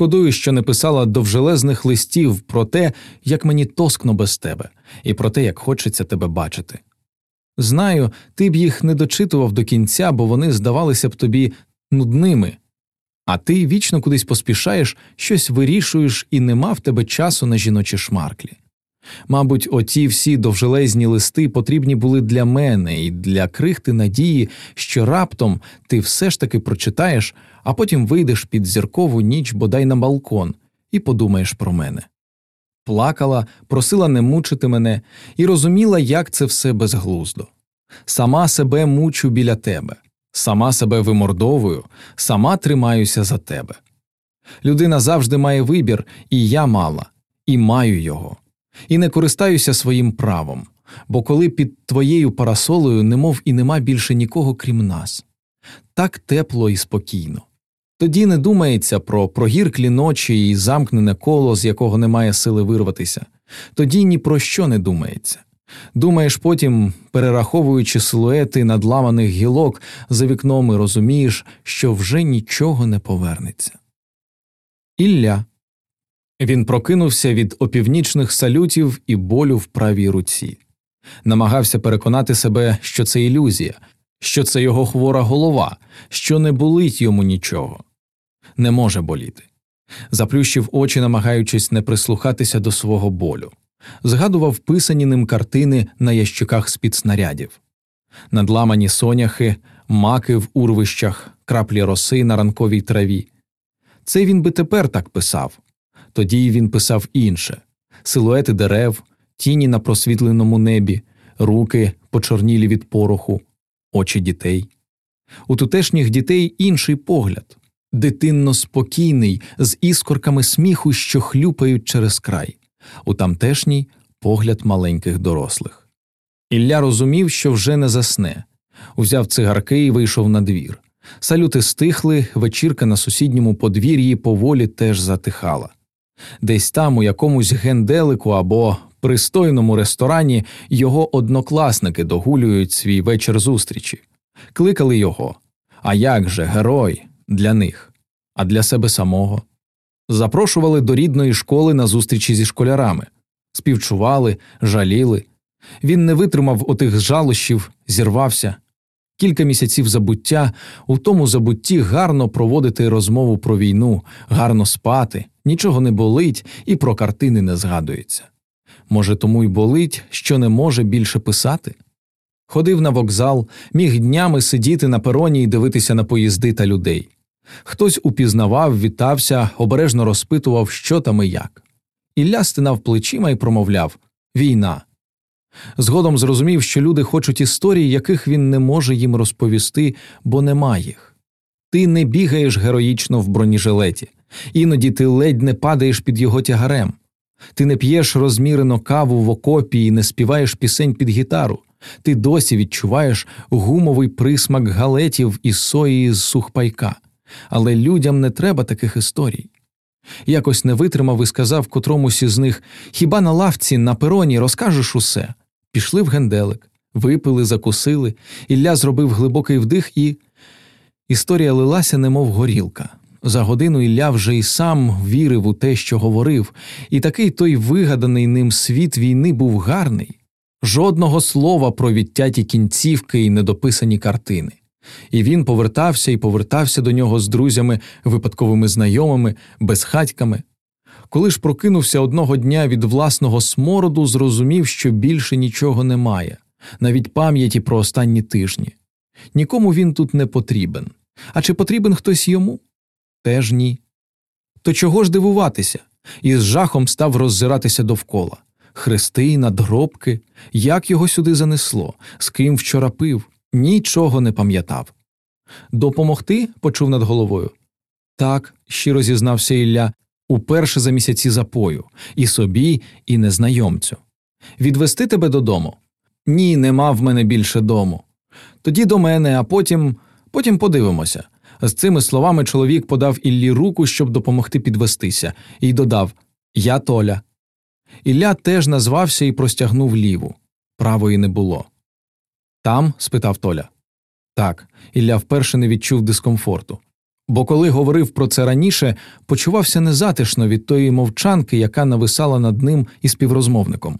Шкодую, що не писала довжелезних листів про те, як мені тоскно без тебе, і про те, як хочеться тебе бачити. Знаю, ти б їх не дочитував до кінця, бо вони здавалися б тобі нудними, а ти вічно кудись поспішаєш, щось вирішуєш і нема в тебе часу на жіночі шмарклі. Мабуть, оті всі довжелезні листи потрібні були для мене і для крихти надії, що раптом ти все ж таки прочитаєш, а потім вийдеш під зіркову ніч бодай на балкон і подумаєш про мене. Плакала, просила не мучити мене і розуміла, як це все безглуздо. Сама себе мучу біля тебе, сама себе вимордовую, сама тримаюся за тебе. Людина завжди має вибір, і я мала, і маю його і не користаюся своїм правом, бо коли під твоєю парасолою немов і нема більше нікого крім нас, так тепло і спокійно. Тоді не думається про прогірклі ночі і замкнене коло, з якого немає сили вирватися, тоді ні про що не думається. Думаєш потім, перераховуючи силуети надламаних гілок за вікном і розумієш, що вже нічого не повернеться. Ілля він прокинувся від опівнічних салютів і болю в правій руці, намагався переконати себе, що це ілюзія, що це його хвора голова, що не болить йому нічого, не може боліти. Заплющив очі, намагаючись не прислухатися до свого болю, згадував писані ним картини на ящиках з під снарядів, надламані соняхи, маки в урвищах, краплі роси на ранковій траві. Це він би тепер так писав. Тоді він писав інше силуети дерев, тіні на просвітленому небі, руки, почорнілі від пороху, очі дітей. У тутешніх дітей інший погляд дитинно спокійний, з іскорками сміху, що хлюпають через край, у тамтешній погляд маленьких дорослих. Ілля розумів, що вже не засне, узяв цигарки і вийшов на двір. Салюти стихли, вечірка на сусідньому подвір'ї поволі теж затихала. Десь там, у якомусь генделику або пристойному ресторані, його однокласники догулюють свій вечір зустрічі, кликали його. А як же герой для них, а для себе самого? Запрошували до рідної школи на зустрічі зі школярами, співчували, жаліли. Він не витримав отих жалощів, зірвався, кілька місяців забуття, у тому забутті гарно проводити розмову про війну, гарно спати, нічого не болить і про картини не згадується. Може, тому й болить, що не може більше писати? Ходив на вокзал, міг днями сидіти на пероні і дивитися на поїзди та людей. Хтось упізнавав, вітався, обережно розпитував, що там і як. Ілля стинав плечима і промовляв Війна. Згодом зрозумів, що люди хочуть історій, яких він не може їм розповісти, бо нема їх. Ти не бігаєш героїчно в бронежилеті, іноді ти ледь не падаєш під його тягарем. Ти не п'єш розмірено каву в окопі і не співаєш пісень під гітару. Ти досі відчуваєш гумовий присмак галетів і сої з сухпайка. Але людям не треба таких історій. Якось не витримав і сказав котромусь із них Хіба на лавці на пероні розкажеш усе? Пішли в генделик, випили, закусили, Ілля зробив глибокий вдих, і історія лилася, немов горілка. За годину Ілля вже й сам вірив у те, що говорив, і такий той вигаданий ним світ війни був гарний, жодного слова про відтяті кінцівки і недописані картини. І він повертався і повертався до нього з друзями, випадковими знайомими, безхатьками, коли ж прокинувся одного дня від власного смороду, зрозумів, що більше нічого немає, навіть пам'яті про останні тижні. Нікому він тут не потрібен. А чи потрібен хтось йому? Теж ні. То чого ж дивуватися? І з жахом став роззиратися довкола. Хрести, надгробки, як його сюди занесло, з ким вчора пив, нічого не пам'ятав. Допомогти? почув над головою. Так, щиро зізнався Ілля, уперше за місяці запою, і собі, і незнайомцю. Відвести тебе додому? Ні, нема в мене більше дому. Тоді до мене, а потім потім подивимося. З цими словами чоловік подав Іллі руку, щоб допомогти підвестися, і додав Я Толя. Ілля теж назвався і простягнув ліву. Правої не було. Там? спитав Толя. Так, Ілля вперше не відчув дискомфорту. бо коли говорив про це раніше, почувався незатишно від тої мовчанки, яка нависала над ним і співрозмовником.